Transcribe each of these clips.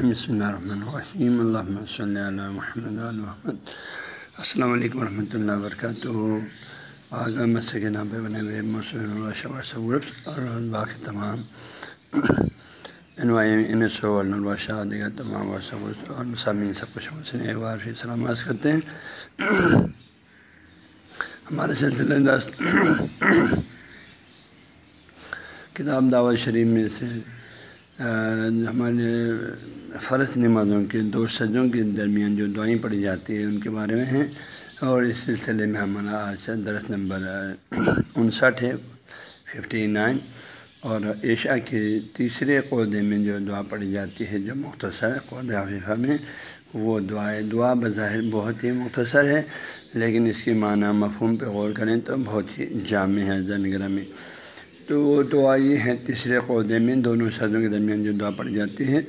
بسم اللہ الرحمن الرحیم اللہ صلی اللہ محمد محمد السلام علیکم ورحمۃ اللہ وبرکاتہ آگاہ مسئلہ کے نام پہ بنے ہوئے موسم گروپس اور باقی تمام این دیگر تمام واٹسپ گروپس اور سامعین سب کچھ سے ایک بار پھر سلامات کرتے ہیں ہمارے سلسلے دس کتاب دعوت شریف میں سے ہمارے فرض نمازوں کے دو سجوں کے درمیان جو دعائیں پڑھی جاتی ہیں ان کے بارے میں ہیں، اور اس سلسلے میں ہمارا آج درس نمبر انسٹھ ہے ففٹی نائن اور عشاء کے تیسرے قعدے میں جو دعا پڑھی جاتی ہے، جو مختصر قعد حفیفہ میں، وہ دعائیں دعا بظاہر بہت ہی مختصر ہے، لیکن اس کی معنی مفہوم پہ غور کریں تو بہت ہی جامع ہے، زن گرمی تو وہ دعا یہ ہے تیسرے قعدے میں، دونوں سجوں کے درمیان جو دعا پڑھی جاتی ہے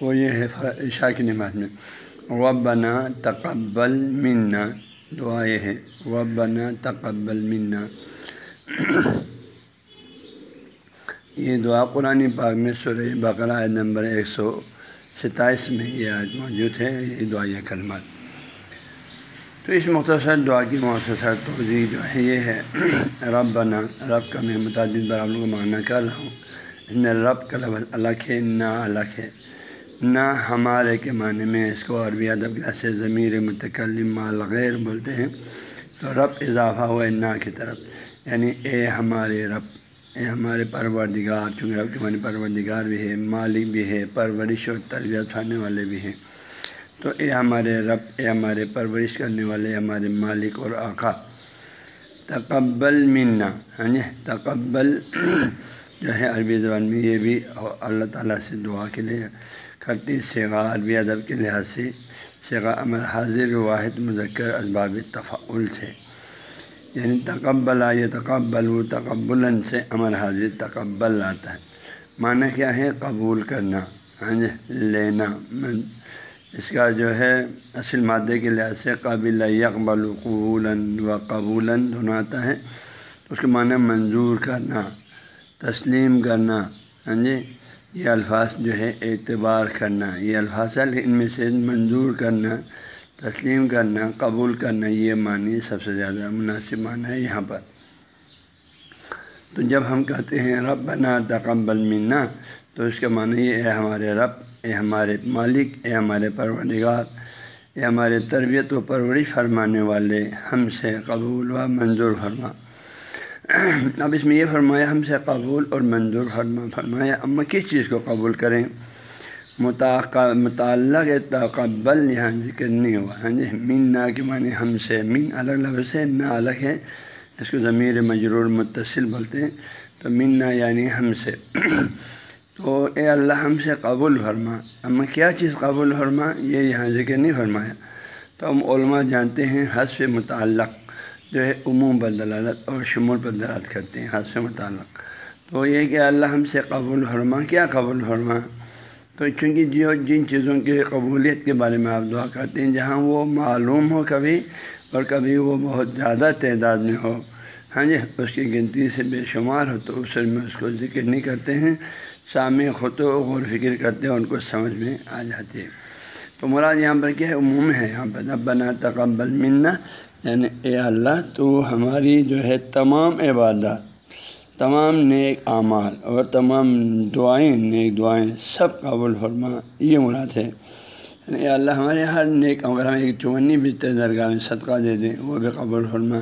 وہ یہ ہے عشاء کی نماز میں۔ وبنا تقبل منا۔ دعا یہ ہے۔ وبنا تقبل منا۔ یہ دعا قرآن پاک میں سورہ بقرہ نمبر ایک سو ستائیس میں یہ آج موجود ہے۔ یہ دعا یہ کلمات۔ تو اس مختصر دعا کی مختصر توضیع جو ہے، یہ ہے رب بنا رب کا میں متعدد برابر کو معنی کر رہا ہوں۔ ان رب کا لفظ الگ ہے نہ الگ ہے۔ نہ ہمارے کے معنی میں اس کو عربی ادب سے ضمیر متکلم مال غیر بولتے ہیں۔ تو رب اضافہ ہوا نا کی طرف۔ یعنی اے ہمارے رب، اے ہمارے پروردگار، چونکہ رب کے معنی پروردگار بھی ہے، مالک بھی ہے، پرورش اور تربیت کھانے والے بھی ہیں۔ تو اے ہمارے رب، اے ہمارے پرورش کرنے والے ہمارے مالک اور آقا، تقبل منا۔ ہاں جی تقبل جو ہے عربی زبان میں یہ بھی اللہ تعالیٰ سے دعا کے لیے کرتی سیگا عربی ادب کے لحاظ سے سیگا امر حاضر، واحد، مذکر، اسباب تفعل سے۔ یعنی تقبل یہ تقبل و تقبل سے امر حاضر، تقبل آتا ہے۔ معنی کیا ہے؟ قبول کرنا۔ ہاں جی لینا اس کا جو ہے اصل مادے کے لحاظ سے قابل یکبل قبول و قبول دونوں آتا ہے اس کے معنی منظور کرنا، تسلیم کرنا ہاں جی؟ یہ الفاظ جو ہے اعتبار کرنا، یہ الفاظ ہے ان میں سے منظور کرنا، تسلیم کرنا، قبول کرنا، یہ معنی سب سے زیادہ مناسب معنی ہے یہاں پر۔ تو جب ہم کہتے ہیں رب بنا تقبل منا، تو اس کا معنی یہ ہے ہمارے رب اے ہمارے مالک، اے ہمارے پروردگار، اے ہمارے تربیت و پرورش فرمانے والے ہم سے قبول و منظور فرما۔ اب اس میں یہ فرمایا، ہم سے قبول اور منظور فرما۔ فرمایا، اما کس چیز کو قبول کریں؟ متعلق، تقبل، یہاں ذکر نہیں ہوا۔ ہاں جی مین نا کے معنی ہم سے، مین الگ لفظ ہے، نہ الگ ہے۔ اس کو ضمیر مجرور متصل بولتے ہیں۔ تو مین نا یعنی ہم سے۔ تو اے اللہ ہم سے قبول فرما۔ اما کیا چیز قبول فرما؟ یہ یہاں ذکر نہیں فرمایا۔ تو ہم علماء جانتے ہیں حسف متعلق جو ہے عموم پر دلالت اور شمول پر دلالت کرتے ہیں حسف متعلق۔ تو یہ کہ اللہ ہم سے قبول فرما۔ کیا قبول فرما؟ تو چونکہ جو جن چیزوں کے قبولیت کے بارے میں آپ دعا کرتے ہیں، جہاں وہ معلوم ہو کبھی اور کبھی وہ بہت زیادہ تعداد میں ہو۔ ہاں جی اس کی گنتی سے بے شمار ہو تو اس میں اس کو ذکر نہیں کرتے ہیں۔ سامع خود و غور فکر کرتے ہیں، ان کو سمجھ میں آ جاتی ہے۔ تو مراد یہاں پر کیا ہے؟ عموم ہے یہاں پر۔ ربنا تقبل منا یعنی اے اللہ، تو ہماری جو ہے تمام عبادات، تمام نیک اعمال اور تمام دعائیں، نیک دعائیں سب قبول فرما، یہ مراد ہے۔ یعنی اے اللہ، ہمارے ہر نیک اگر ہم ایک چونی بھی درگاہ میں صدقہ دے دیں، وہ بھی قبول فرما۔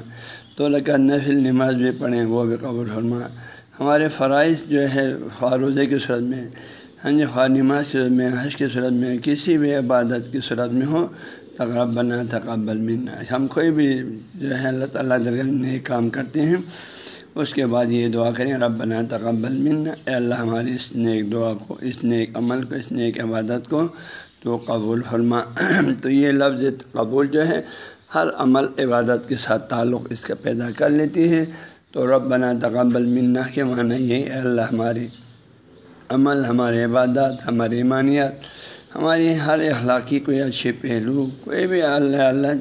تو لگا نفل نماز بھی پڑھیں، وہ بھی قبول فرما۔ ہمارے فرائض جو ہے خواروزے کی صورت میں ہاں جی خواہ نماز کی صورت میں، حج کی صورت میں، کسی بھی عبادت کی صورت میں ہو تقرب بنا تقبل منا ہم کوئی بھی جو ہے، اللہ تعالیٰ درگاہ نیک کام کرتے ہیں، اس کے بعد یہ دعا کریں رب بنا تقبل منا اے اللہ، ہماری اس نیک دعا کو، اس نیک عمل کو، اس نیک عبادت کو تو قبول فرما۔ تو یہ لفظ قبول جو ہے، ہر عمل عبادت کے ساتھ تعلق اس کا پیدا کر لیتی ہے۔ تو رب بنا تقبل منا کے معنی یہ اللہ ہماری عمل ہمارے عبادات، ہماری ایمانیات، ہماری ہر اخلاقی کوئی اچھے پہلو، کوئی بھی اللہ اللہ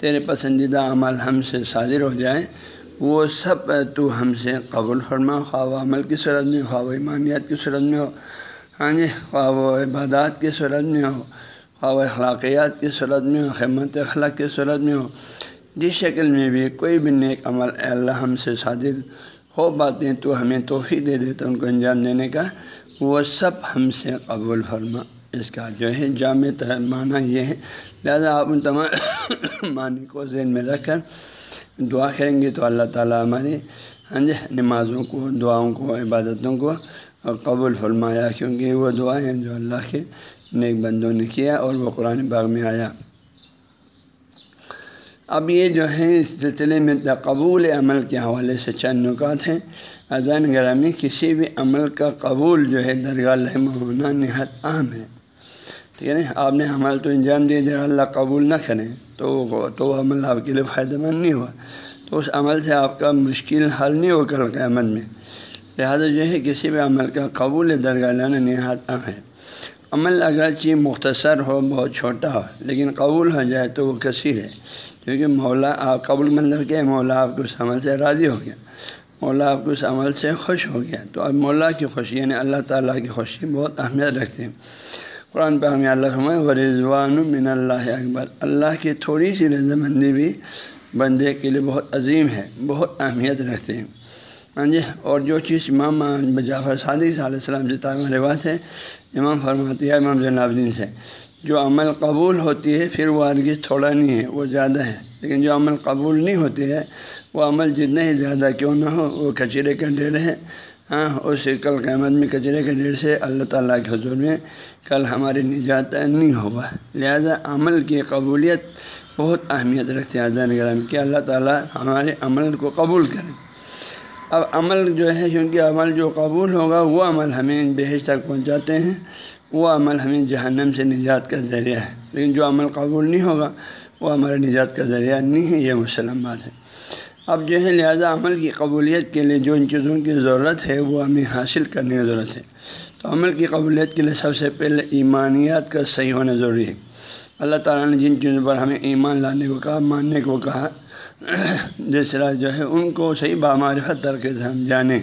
تیرے پسندیدہ عمل ہم سے صادر ہو جائے، وہ سب تو ہم سے قبول فرما، خواہ عمل کی صورت میں خواہ ایمانیات کی صورت میں ہو ہاں جی خواہ و عبادات کی صورت میں ہو، خواہ و اخلاقیات کی صورت میں ہو، خدمت اخلاق کی صورت میں ہو جس شکل میں بھی کوئی بھی نیک عمل اللہ ہم سے صادر ہو پاتے ہیں تو ہمیں توفیق دے دیتا ان کو انجام دینے کا وہ سب ہم سے قبول فرما۔ اس کا جو ہے جامع معنی یہ ہے۔ لہٰذا آپ ان تمام معنی کو ذہن میں رکھ کر دعا کریں گے تو اللہ تعالیٰ ہماری ہاں جی نمازوں کو، دعاؤں کو، عبادتوں کو قبول فرمایا، کیونکہ وہ دعائیں ہیں جو اللہ کے نیک بندوں نے کیا اور وہ قرآن باغ میں آیا۔ اب یہ جو ہے اس سلسلے میں قبول عمل کے حوالے سے چند نکات ہیں۔ اذان گرامی کسی بھی عمل کا قبول جو ہے درگاہ لہم ہونا نہایت اہم ہے۔ ٹھیک ہے نا؟ آپ نے عمل تو انجام دے دیا اللہ قبول نہ کریں تو تو عمل آپ کے لیے فائدہ مند نہیں ہوا۔ تو اس عمل سے آپ کا مشکل حل نہیں ہو کر قیامت میں۔ لہٰذا جو ہے کسی بھی عمل کا قبول درگاہ لانا نہایت اہم ہے۔ عمل اگرچہ مختصر ہو، بہت چھوٹا ہو، لیکن قبول ہو جائے تو وہ کثیر ہے۔ کیونکہ مولا آپ قبول مطلب کہ مولا آپ کو اس عمل سے راضی ہو گیا۔ مولا آپ کو اس عمل سے خوش ہو گیا۔ تو اب مولا کی خوشی یعنی اللہ تعالیٰ کی خوشی، بہت اہمیت رکھتے ہیں۔ قرآن پہ ہمیں اللہ و رضوان من اللہ اکبر اللہ کی تھوڑی سی رضامندی بھی بندے کے لیے بہت عظیم ہے، بہت اہمیت رکھتے ہیں۔ ہاں جی اور جو چیز امام جعفر صادق صلی اللہ علیہ وسلم سے تعلیم روایت ہے، امام فرماتی ہے امام زین الدین سے۔ جو عمل قبول ہوتی ہے، پھر وہ ہرگز تھوڑا نہیں ہے، وہ زیادہ ہے۔ لیکن جو عمل قبول نہیں ہوتی ہے وہ عمل جتنا ہی زیادہ کیوں نہ ہو، وہ کچرے کا ڈیر ہے ہاں اس کل قیامت میں کچرے کے ڈیر سے اللہ تعالیٰ کے حضور میں کل ہماری نجات نہیں ہوگا۔ لہذا عمل کی قبولیت بہت اہمیت رکھتے ہیں اذان گرام کہ اللہ تعالیٰ ہمارے عمل کو قبول کرے۔ اب عمل جو ہے، کیونکہ عمل جو قبول ہوگا، وہ عمل ہمیں بحث تک پہنچاتے ہیں۔ وہ عمل ہمیں جہنم سے نجات کا ذریعہ ہے۔ لیکن جو عمل قبول نہیں ہوگا، وہ ہمارے نجات کا ذریعہ نہیں ہے، یہ مسلم بات ہے اب جو ہے، لہٰذا عمل کی قبولیت کے لیے جو ان چیزوں کی ضرورت ہے، وہ ہمیں حاصل کرنے کی ضرورت ہے۔ تو عمل کی قبولیت کے لیے سب سے پہلے ایمانیات کا صحیح ہونا ضروری ہے۔ اللہ تعالیٰ نے جن چیزوں پر ہمیں ایمان لانے کو کہا، ماننے کو کہا، جس طرح جو ہے، ان کو صحیح بامعرفت طریقے سے ہم جانیں۔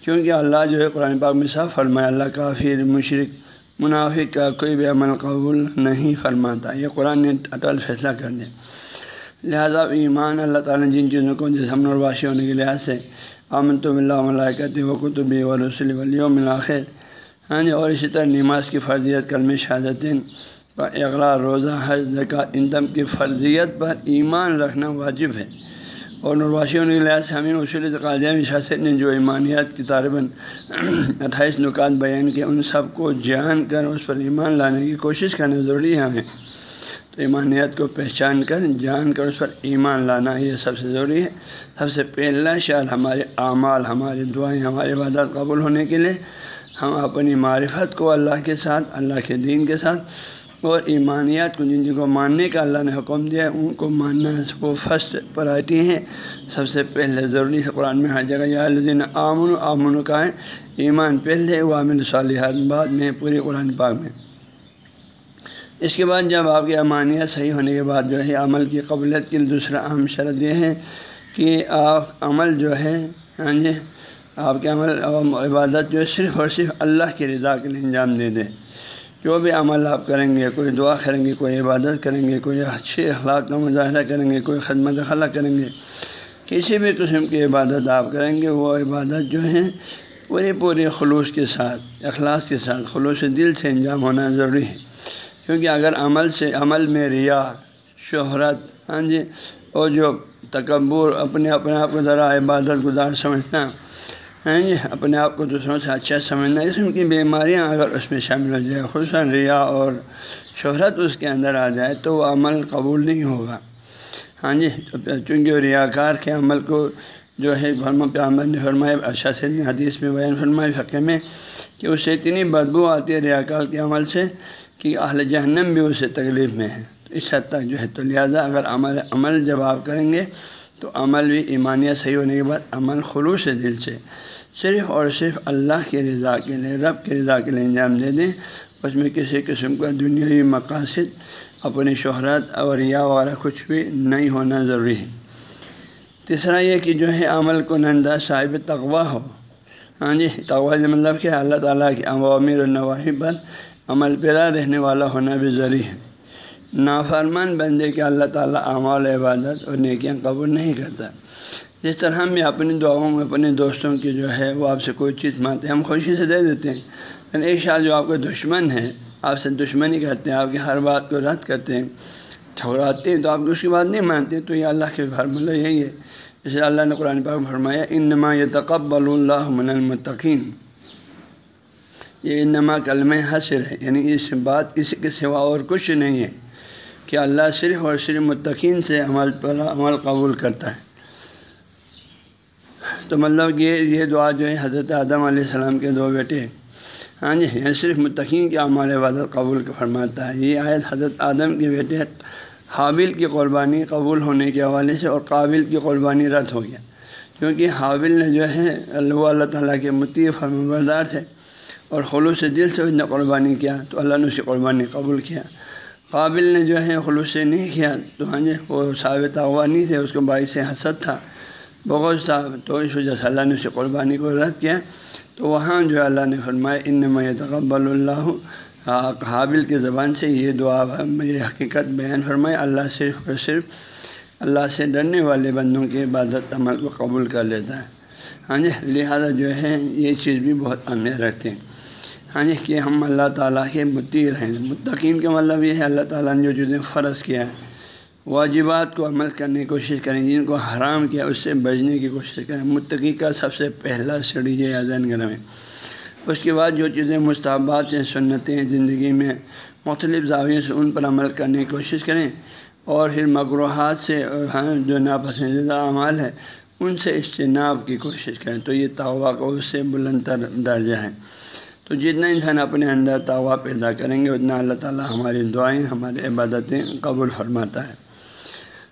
کیونکہ اللہ جو ہے، قرآن پاک میں صاف فرمایا، اللہ کافر مشرق منافق کا کوئی بھی عمل قبول نہیں فرماتا۔ یہ قرآن نے اٹل فیصلہ کر دیا۔ لہٰذا ایمان اللہ تعالیٰ نے جن چیزوں کو جیسے ہم نرواشی ہونے کے لحاظ سے امن تو اللہ ملائکت و قطبی و رسول ولی و ہاں جی اور اسی طرح نماز کی فرضیت کرم شہادتین اقرار روزہ، حج زکات ان تم کی فرضیت پر ایمان رکھنا واجب ہے۔ اور نرواشیوں کے لحاظ سے ہمیں اصول قادیہ شاست نے جو ایمانیات کی طالباً اٹھائیس نکات بیان کیے، ان سب کو جان کر اس پر ایمان لانے کی کوشش کرنا ضروری ہے ہمیں۔ تو ایمانیت کو پہچان کر، جان کر اس پر ایمان لانا یہ سب سے ضروری ہے۔ سب سے پہلا شعر ہمارے اعمال ہماری دعائیں، ہمارے عبادات قبول ہونے کے لیے ہم اپنی معرفت کو اللہ کے ساتھ، اللہ کے دین کے ساتھ اور ایمانیات کو جن جن کو ماننے کا اللہ نے حکم دیا ہے، ان کو ماننا وہ فرسٹ پرائرٹی ہیں سب سے پہلے ضروری ہے قرآن میں ہر جگہ، یا الدین آمن و آمن کا ہے۔ ایمان پہلے وہ عامل صالحات بعد میں پوری قرآن پاک میں۔ اس کے بعد جب آپ کی امانیت صحیح ہونے کے بعد جو ہے، عمل کی قبولیت کے لیے دوسرا اہم شرط یہ ہے کہ آپ عمل جو ہے ہاں جی آپ کے عمل عبادت جو ہے، صرف اور صرف اللہ کی رضا کے لیے انجام دے دیں۔ جو بھی عمل آپ کریں گے، کوئی دعا کریں گے، کوئی عبادت کریں گے، کوئی اچھے اخلاق کا مظاہرہ کریں گے، کوئی خدمت خلا کریں گے، کسی بھی قسم کی عبادت آپ کریں گے، وہ عبادت جو ہے پورے پورے خلوص کے ساتھ، اخلاص کے ساتھ، خلوص دل سے انجام ہونا ضروری ہے۔ کیونکہ اگر عمل سے، عمل میں ریا، شہرت ہاں جی اور جو تکبر، اپنے اپنے آپ کو ذرا عبادت گزار سمجھنا ہیں جی اپنے آپ کو دوسروں سے اچھا سمجھنا، اس کی بیماریاں اگر اس میں شامل ہو جائے، خصوصاً ریا اور شہرت اس کے اندر آ جائے، تو وہ عمل قبول نہیں ہوگا۔ ہاں جی چونکہ ریا کار کے عمل کو جو ہے، فرما پہ عمل نے فرمائے اچھا سے حدیث میں بیان فرمائے فقے میں کہ اسے اتنی بدبو آتی ہے ریا کار کے عمل سے کہ اہل جہنم بھی اسے تکلیف میں ہے اس حد تک جو ہے، تو لہٰذا اگر عمل عمل جب آپ کریں گے تو عمل بھی ایمانیہ صحیح ہونے کے بعد عمل خلوص دل سے۔ صرف اور صرف اللہ کے رضا کے لیے، رب کے رضا کے لیے انجام دے دیں۔ اس میں کسی قسم کا دنیاوی مقاصد، اپنی شہرت اور یا وغیرہ کچھ بھی نہیں ہونا ضروری ہے۔ تیسرا یہ کہ جو ہے عمل کو نندا صاحب تقوا ہو۔ ہاں جی تغوا مطلب کہ اللہ تعالیٰ کی عوامر النواحی پر عمل پیرا رہنے والا ہونا بھی ضروری ہے۔ نافرمان بندے کہ اللہ تعالیٰ اعمال عبادت اور نیکیاں قبول نہیں کرتا۔ جس طرح ہم اپنی دعاؤں میں اپنے دوستوں کی جو ہے وہ آپ سے کوئی چیز مانتے ہیں، ہم خوشی سے دے دیتے ہیں۔ لیکن ایک شاید جو آپ کے دشمن ہے آپ سے دشمنی کرتے ہیں، آپ کی ہر بات کو رد کرتے ہیں چھوڑاتے ہیں تو آپ اس کی بات نہیں مانتے، تو یہ اللہ کے فرملہ یہی ہے جیسے اللہ نے قرآن پاک فرمایا ان نما یہ تقبل اللہ من المتقین۔ یہ انما کلم حسر ہے یعنی اس بات، اس کے سوا اور کچھ نہیں ہے۔ کہ اللہ صرف اور صرف متقین سے عمل پر عمل قبول کرتا ہے۔ تو مطلب یہ یہ دعا جو ہے، حضرت آدم علیہ السلام کے دو بیٹے ہاں جی یہ صرف متقین کے عمال عبادت قبول فرماتا ہے۔ یہ آیت حضرت آدم کے بیٹے حابل کی قربانی قبول ہونے کے حوالے سے اور قابل کی قربانی رد ہو گیا۔ کیونکہ حابل نے جو ہے اللہ اللہ تعالیٰ کے متی فرم بردار تھے اور خلوص دل سے اس نے قربانی کیا، تو اللہ نے اسی قربانی قبول کیا۔ قابل نے جو ہے خلوص سے نہیں کیا، تو ہاں جی وہ ثابت اغوا نہیں تھے، اس کو باعث حسد تھا، بغض تھا، تو اس وجہ سے اللہ نے اسی قربانی کو رد کیا۔ تو وہاں جو اللہ نے فرمایا ان میں تقبل اللہ حابل کی زبان سے یہ دعا، یہ حقیقت بیان فرمائے اللہ صرف اور صرف اللہ سے ڈرنے والے بندوں کے عبادت عمل کو قبول کر لیتا ہے۔ ہاں جی لہٰذا جو ہے یہ چیز بھی بہت اہمیت رکھتے ہیں ہاں جی کہ ہم اللہ تعالیٰ کے متی رہیں متقین کا مطلب یہ ہے اللہ تعالیٰ نے جو چیزیں فرض کیا ہے واجبات کو عمل کرنے کی کوشش کریں، جن کو حرام کیا، اس سے بچنے کی کوشش کریں۔ متقی کا سب سے پہلا سڑی ہے ازین گرم ہے اس کے بعد جو چیزیں مستحبات ہیں، سنتیں، زندگی میں مختلف زاویوں سے ان پر عمل کرنے کی کوشش کریں اور پھر مقروحات سے ہاں، جو ناپسندیدہ اعمال ہے ان سے اجتناب کی کوشش کریں۔ تو یہ تغوا اس سے بلند تر درجہ ہے۔ تو جتنا انسان اپنے اندر تغوا پیدا کریں گے، اتنا اللہ تعالیٰ ہماری دعائیں، ہماری عبادتیں قبول فرماتا ہے۔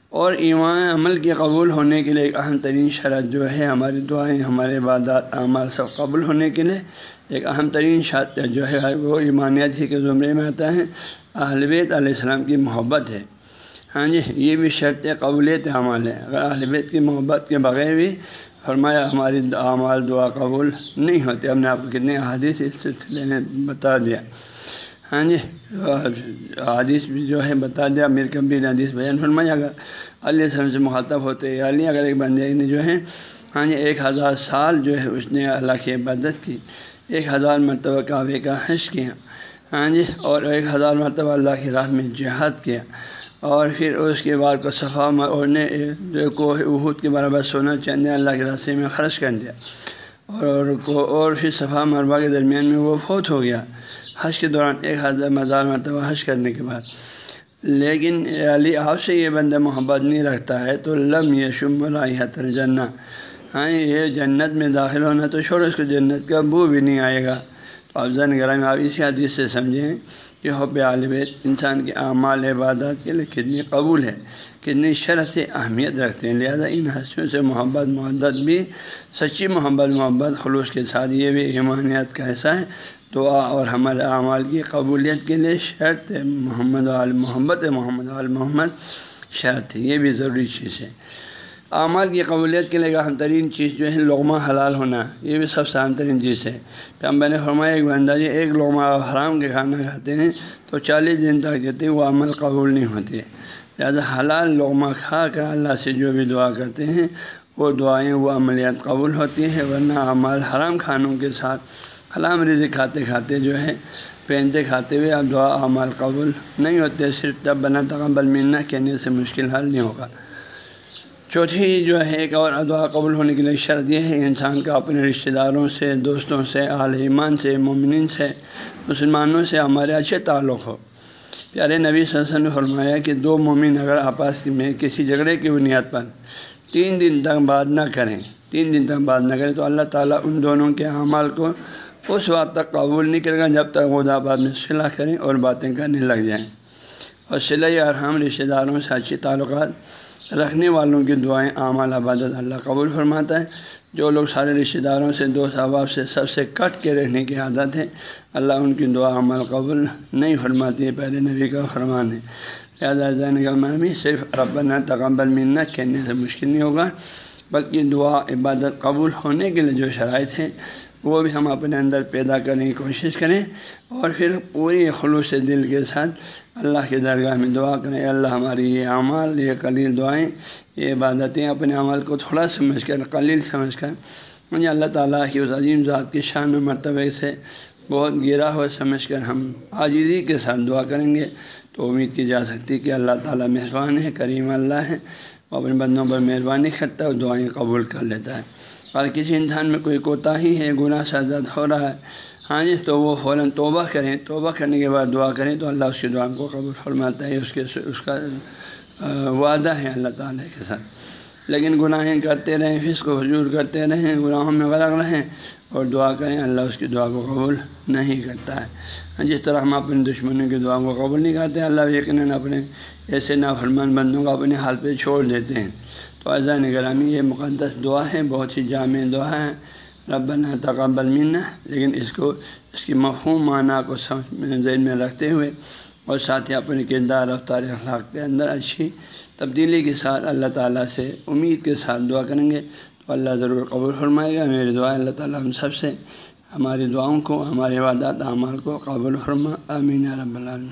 اور ایمان عمل کے قبول ہونے کے لیے ایک اہم ترین شرط جو ہے ہماری دعائیں، ہمارے عبادات، اعمال سب قبول ہونے کے لیے ایک اہم ترین شرط جو ہے، وہ ایمانیت ہی کے زمرے میں آتا ہے۔ اہل بیت علیہ السلام کی محبت ہے۔ ہاں جی یہ بھی شرط قبولیت عمل ہے۔ اگر اہل بیت کی محبت کے بغیر بھی فرمایا، ہماری اعمال دعا قبول نہیں ہوتے۔ ہم نے آپ کو کتنے حادث اس سلسلے میں بتا دیا۔ ہاں جی حادث بھی جو ہے بتا دیا۔ میر کبیر حدیث بیان فرمایا اگر علیہ السلام سے مخاطب ہوتے علی اگر ایک بندے نے جو ہے ہاں جی ایک ہزار سال جو ہے اس نے اللہ کی عبادت کی، ایک ہزار مرتبہ کعبے کا حش کیا۔ ہاں جی اور ایک ہزار مرتبہ اللہ کی راہ میں جہاد کیا۔ اور پھر اس کے بعد کو صفا اور نے جو کو اہود کے برابر سونا چاندی اللہ کے راستے میں خرچ کر دیا۔ اور کو، اور پھر صفا مربع کے درمیان میں وہ فوت ہو گیا۔ حج کے دوران ایک ہزار مزار مرتبہ حج کرنے کے بعد۔ لیکن علی، آپ سے یہ بندہ محبت نہیں رکھتا ہے، تو لم یہ شم رائحت الجنہ۔ ہاں یہ جنت میں داخل ہونا تو چھوڑو، اس کو جنت کا بو بھی نہیں آئے گا۔ تو افزان گرام آپ اسی حدیث سے سمجھیں۔ کہ حب عالب انسان کے اعمال عبادات کے لیے کتنی قبول ہے، کتنی شرح سے اہمیت رکھتے ہیں۔ لہذا ان ہنسیوں سے محبت محبت بھی سچی محبت محبت خلوص کے ساتھ۔ یہ بھی ایمانیت کا حصہ ہے۔ دعا اور ہمارے اعمال کی قبولیت کے لیے شرط محمد عال محمد محمد عال محمد، شرط ہے۔ یہ بھی ضروری چیز ہے۔ اعمال کی قبولیت کے لیے اہم ترین چیز جو ہے لغمہ حلال ہونا، یہ بھی سب سے اہم ترین چیز ہے۔ کہ ہم نے فرمایا، ایک بندہ جی ایک لغمہ حرام کے کھانا کھاتے ہیں تو چالیس دن تک کہتے ہیں وہ عمل قبول نہیں ہوتے۔ لہٰذا حلال لغمہ کھا کر اللہ سے جو بھی دعا کرتے ہیں، وہ دعائیں، وہ عملیات قبول ہوتی ہیں، ورنہ عمل حرام کھانوں کے ساتھ حلام رزق کھاتے کھاتے جو ہے پہنتے کھاتے ہوئے اب دعا، اعمال قبول نہیں ہوتے، صرف تب بنا تقبل ملنا کہنے سے مشکل حل نہیں ہوگا۔ چوتھی جو ہے ایک اور دعا قبول ہونے کے لیے شرط یہ ہے انسان کا اپنے رشتہ داروں سے، دوستوں سے اعلی ایمان سے، مومنین سے، مسلمانوں سے ہمارے اچھے تعلق ہو۔ پیارے نبی صلی اللہ علیہ وسلم نے فرمایا کہ دو مومن اگر آپس میں کسی جھگڑے کی بنیاد پر تین دن تک بات نہ کریں، تین دن تک بات نہ کریں، تو اللہ تعالیٰ ان دونوں کے اعمال کو اس وقت تک قبول نہیں کرے گا جب تک وہ آباد میں صلاح کریں اور باتیں کرنے لگ جائیں۔ اور صلاحی ارحام رشتہ داروں سے اچھی تعلقات رکھنے والوں کی دعائیں اعمال عبادت اللہ قبول فرماتا ہے۔ جو لوگ سارے رشتہ داروں سے، دوست احباب سے سب سے کٹ کے رہنے کی عادت ہے اللہ ان کی دعا عمل قبول نہیں فرماتی ہے پہلے نبی کا فرمان ہے۔ لہٰذا زین کا میں صرف ربنا تقبل منت کہنے سے مشکل نہیں ہوگا، بلکہ دعا عبادت قبول ہونے کے لیے جو شرائط ہیں، وہ بھی ہم اپنے اندر پیدا کرنے کی کوشش کریں اور پھر پوری خلوص دل کے ساتھ اللہ کے درگاہ میں دعا کریں۔ اللہ ہماری یہ اعمال، یہ قلیل دعائیں، یہ عبادتیں اپنے عمل کو تھوڑا سمجھ کر، قلیل سمجھ کر۔ مجھے اللہ تعالیٰ کی اس عظیم ذات کی شان و مرتبے سے بہت گرا ہوا سمجھ کر ہم عاجزی کے ساتھ دعا کریں گے۔ تو امید کی جا سکتی کہ اللہ تعالیٰ مہربان ہے، کریم اللہ ہے وہ اپنے بندوں پر مہربانی کرتا ہے اور دعائیں قبول کر لیتا ہے۔ اور کسی انسان میں کوئی کوتاہی ہے، گناہ سزد ہو رہا ہے ہاں جی تو وہ فوراً توبہ کریں۔ توبہ کرنے کے بعد دعا کریں تو اللہ اس کی دعا کو قبول فرماتا ہے، اس کے اس کا وعدہ ہے اللہ تعالیٰ کے ساتھ۔ لیکن گناہیں کرتے رہیں پھر اس کو حضور کرتے رہیں، گناہوں میں غرق رہیں اور دعا کریں، اللہ اس کی دعا کو قبول نہیں کرتا ہے۔ ہاں جی، جس طرح ہم اپنے دشمنوں کی دعا کو قبول نہیں کرتے، اللہ یقیناً اپنے ایسے نافرمان بندوں کو اپنے حال پہ چھوڑ دیتے ہیں۔ تو ایسا نگرانی یہ مقدس دعا ہے، بہت ہی جامع دعا ہے۔ ربنا تقبل منا، لیکن اس کو، اس کی مفہوم معنی کو سمجھ ذہن میں رکھتے ہوئے، اور ساتھ ہی اپنے کردار رفتار اخلاق کے اندر اچھی تبدیلی کے ساتھ اللہ تعالیٰ سے امید کے ساتھ دعا کریں گے۔ تو اللہ ضرور قبول فرمائے گا۔ میری دعا اللہ تعالیٰ ہم سب سے، ہماری دعاؤں کو، ہمارے وعدات اعمال کو قبول فرما۔ امین رب العالمین۔